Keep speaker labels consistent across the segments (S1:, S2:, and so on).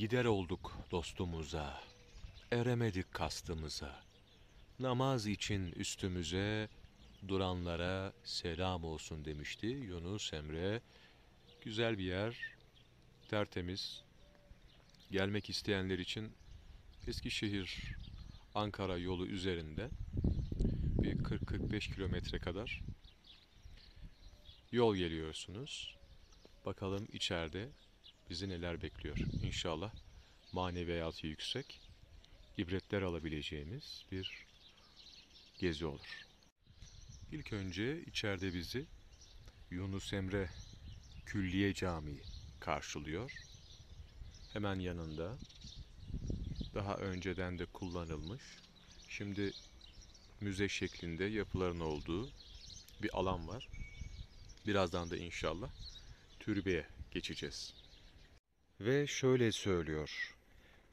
S1: Gider olduk dostumuza, eremedik kastımıza. Namaz için üstümüze, duranlara selam olsun demişti Yunus Emre. Güzel bir yer, tertemiz. Gelmek isteyenler için Eskişehir Ankara yolu üzerinde bir 40-45 kilometre kadar yol geliyorsunuz. Bakalım içeride bizi neler bekliyor. İnşallah maneviyatı yüksek, ibretler alabileceğimiz bir gezi olur. İlk önce içeride bizi Yunus Emre Külliye Camii karşılıyor. Hemen yanında daha önceden de kullanılmış, şimdi müze şeklinde yapıların olduğu bir alan var. Birazdan da inşallah türbeye geçeceğiz. Ve şöyle söylüyor.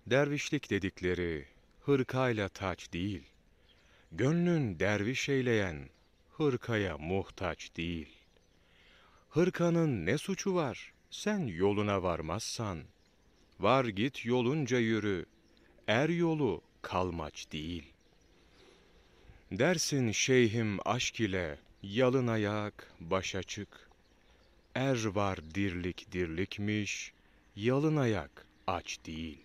S1: Dervişlik dedikleri hırkayla taç değil. Gönlün derviş eyleyen hırkaya muhtaç değil. Hırkanın ne suçu var? Sen yoluna varmazsan. Var git yolunca yürü. Er yolu kalmaç değil. Dersin şeyhim aşk ile yalın ayak baş açık. Er var dirlik dirlikmiş, yalın ayak aç değil.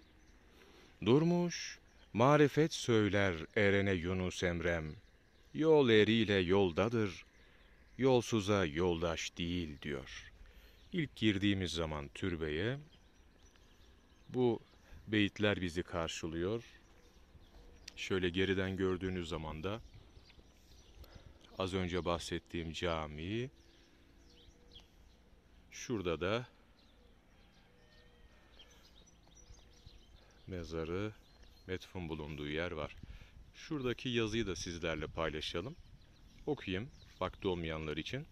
S1: Durmuş, marifet söyler erene Yunus Emrem. Yol eriyle yoldadır, yolsuza yoldaş değil diyor. İlk girdiğimiz zaman türbeye bu beyitler bizi karşılıyor. Şöyle geriden gördüğünüz zaman da az önce bahsettiğim cami şurada da mezarı metfun bulunduğu yer var. Şuradaki yazıyı da sizlerle paylaşalım. Okuyayım vakti olmayanlar için.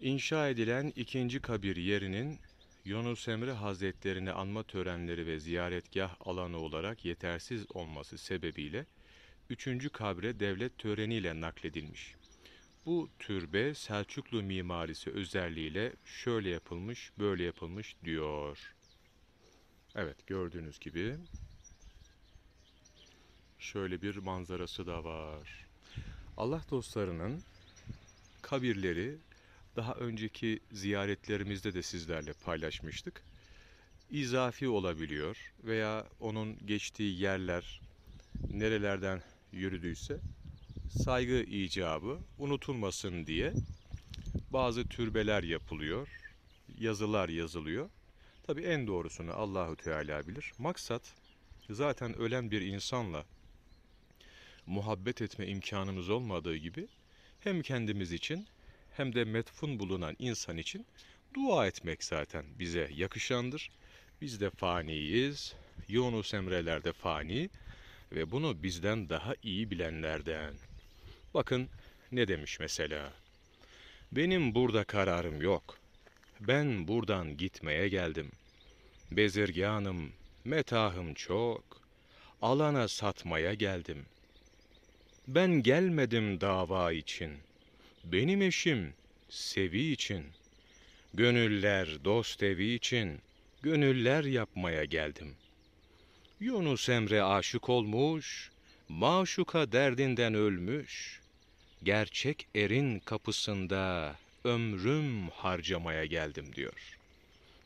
S1: İnşa edilen ikinci kabir yerinin Yunus Emre Hazretlerini anma törenleri ve ziyaretgah alanı olarak yetersiz olması sebebiyle üçüncü kabre devlet töreniyle nakledilmiş. Bu türbe Selçuklu mimarisi özelliğiyle şöyle yapılmış, böyle yapılmış diyor. Evet gördüğünüz gibi şöyle bir manzarası da var. Allah dostlarının kabirleri daha önceki ziyaretlerimizde de sizlerle paylaşmıştık. İzafi olabiliyor veya onun geçtiği yerler nerelerden yürüdüyse saygı icabı unutulmasın diye bazı türbeler yapılıyor, yazılar yazılıyor. Tabi en doğrusunu Allahu Teala bilir. Maksat zaten ölen bir insanla muhabbet etme imkanımız olmadığı gibi hem kendimiz için hem de metfun bulunan insan için dua etmek zaten bize yakışandır. Biz de faniyiz, Yunus Emre'ler de fani ve bunu bizden daha iyi bilenlerden. Bakın ne demiş mesela. Benim burada kararım yok. Ben buradan gitmeye geldim. Bezirganım, metahım çok. Alana satmaya geldim. Ben gelmedim dava için. Benim eşim sevi için. Gönüller dost evi için. Gönüller yapmaya geldim. Yunus Emre aşık olmuş, maşuka derdinden ölmüş. Gerçek erin kapısında ömrüm harcamaya geldim diyor.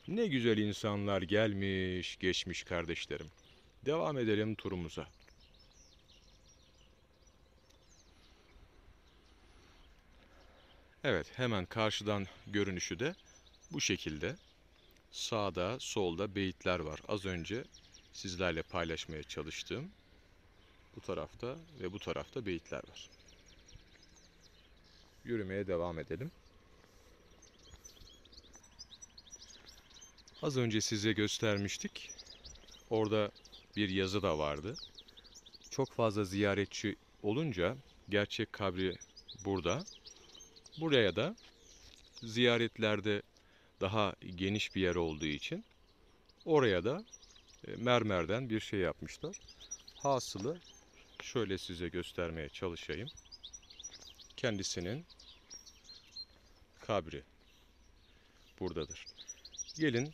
S1: Ne güzel insanlar gelmiş, geçmiş kardeşlerim. Devam edelim turumuza. Evet, hemen karşıdan görünüşü de bu şekilde. Sağda, solda beyitler var. Az önce sizlerle paylaşmaya çalıştığım bu tarafta ve bu tarafta beyitler var. Yürümeye devam edelim. Az önce size göstermiştik. Orada bir yazı da vardı. Çok fazla ziyaretçi olunca gerçek kabri burada. Buraya da ziyaretlerde daha geniş bir yer olduğu için oraya da e, mermerden bir şey yapmışlar. Hasılı şöyle size göstermeye çalışayım. Kendisinin kabri buradadır. Gelin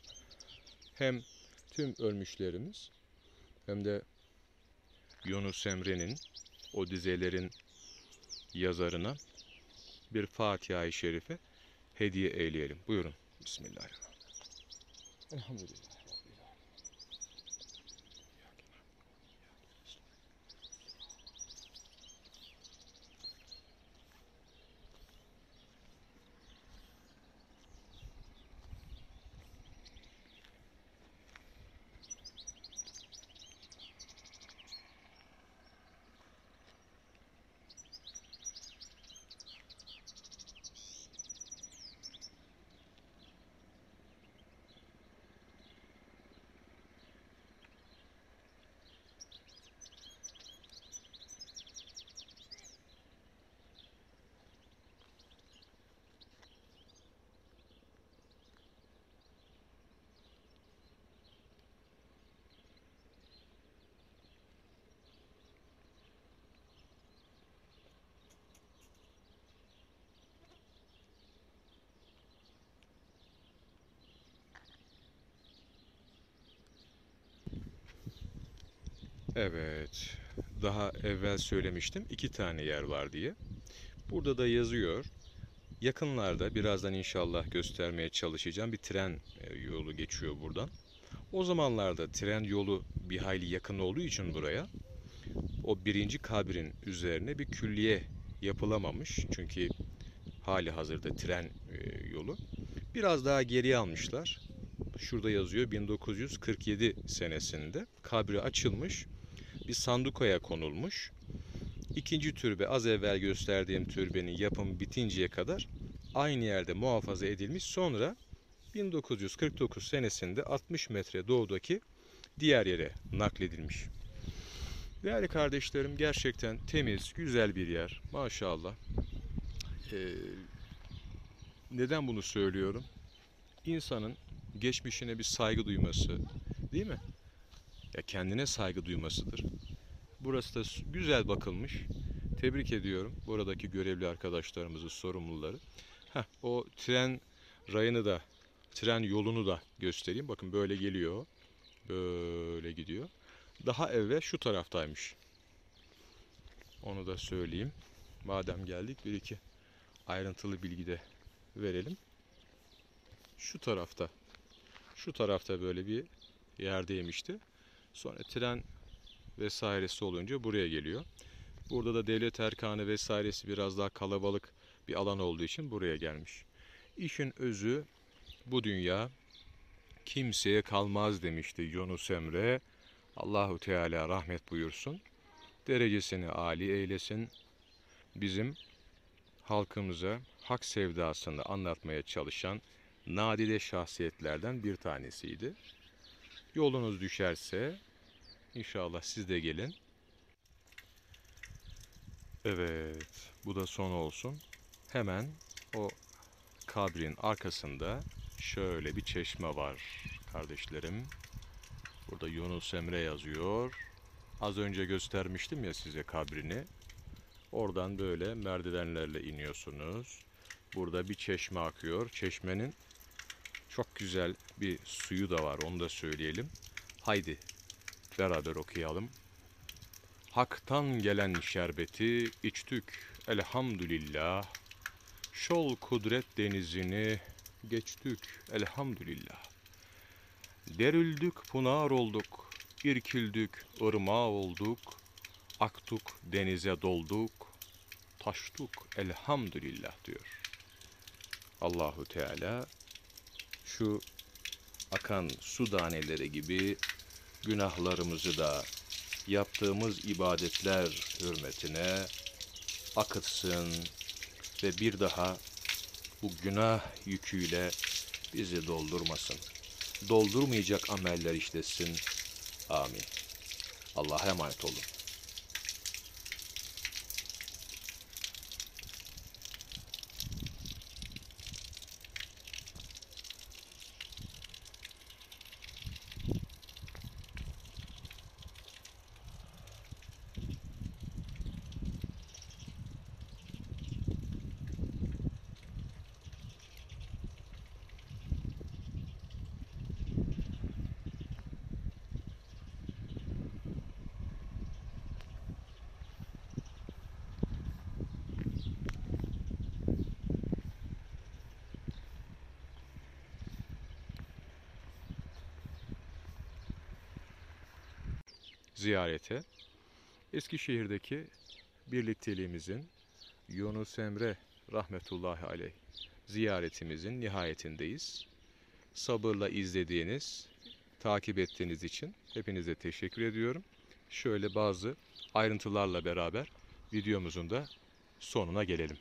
S1: hem tüm ölmüşlerimiz hem de Yunus Emre'nin o dizelerin yazarına bir Fatiha-i Şerife hediye eyleyelim. Buyurun. Bismillahirrahmanirrahim. Elhamdülillah. Evet. Daha evvel söylemiştim iki tane yer var diye. Burada da yazıyor. Yakınlarda birazdan inşallah göstermeye çalışacağım bir tren e, yolu geçiyor buradan. O zamanlarda tren yolu bir hayli yakın olduğu için buraya o birinci kabrin üzerine bir külliye yapılamamış. Çünkü hali hazırda tren e, yolu. Biraz daha geriye almışlar. Şurada yazıyor 1947 senesinde kabri açılmış bir sandukoya konulmuş. İkinci türbe az evvel gösterdiğim türbenin yapımı bitinceye kadar aynı yerde muhafaza edilmiş. Sonra 1949 senesinde 60 metre doğudaki diğer yere nakledilmiş. Değerli kardeşlerim gerçekten temiz, güzel bir yer. Maşallah. Ee, neden bunu söylüyorum? İnsanın geçmişine bir saygı duyması, değil mi? Ya kendine saygı duymasıdır. Burası da güzel bakılmış. Tebrik ediyorum buradaki görevli arkadaşlarımızı, sorumluları. Heh, o tren rayını da, tren yolunu da göstereyim. Bakın böyle geliyor. Böyle gidiyor. Daha evvel şu taraftaymış. Onu da söyleyeyim. Madem geldik bir iki ayrıntılı bilgi de verelim. Şu tarafta. Şu tarafta böyle bir yerdeymişti. Sonra tren vesairesi olunca buraya geliyor. Burada da devlet erkanı vesairesi biraz daha kalabalık bir alan olduğu için buraya gelmiş. İşin özü bu dünya kimseye kalmaz demişti Yunus Emre. Allahu Teala rahmet buyursun. Derecesini âli eylesin. Bizim halkımıza hak sevdasını anlatmaya çalışan nadide şahsiyetlerden bir tanesiydi. Yolunuz düşerse inşallah siz de gelin. Evet, bu da son olsun. Hemen o kabrin arkasında şöyle bir çeşme var kardeşlerim. Burada Yunus Emre yazıyor. Az önce göstermiştim ya size kabrini. Oradan böyle merdivenlerle iniyorsunuz. Burada bir çeşme akıyor. Çeşmenin çok güzel bir suyu da var onu da söyleyelim. Haydi beraber okuyalım. Hak'tan gelen şerbeti içtük elhamdülillah. Şol kudret denizini geçtük elhamdülillah. Derildik pınar olduk, irkildik ırmağı olduk, aktuk denize dolduk, taştuk elhamdülillah diyor. Allahu Teala şu akan su taneleri gibi günahlarımızı da yaptığımız ibadetler hürmetine akıtsın ve bir daha bu günah yüküyle bizi doldurmasın. Doldurmayacak ameller işlesin. Amin. Allah'a emanet olun. Ziyarete Eskişehir'deki birlikteliğimizin Yunus Emre rahmetullahi aleyh ziyaretimizin nihayetindeyiz. Sabırla izlediğiniz, takip ettiğiniz için hepinize teşekkür ediyorum. Şöyle bazı ayrıntılarla beraber videomuzun da sonuna gelelim.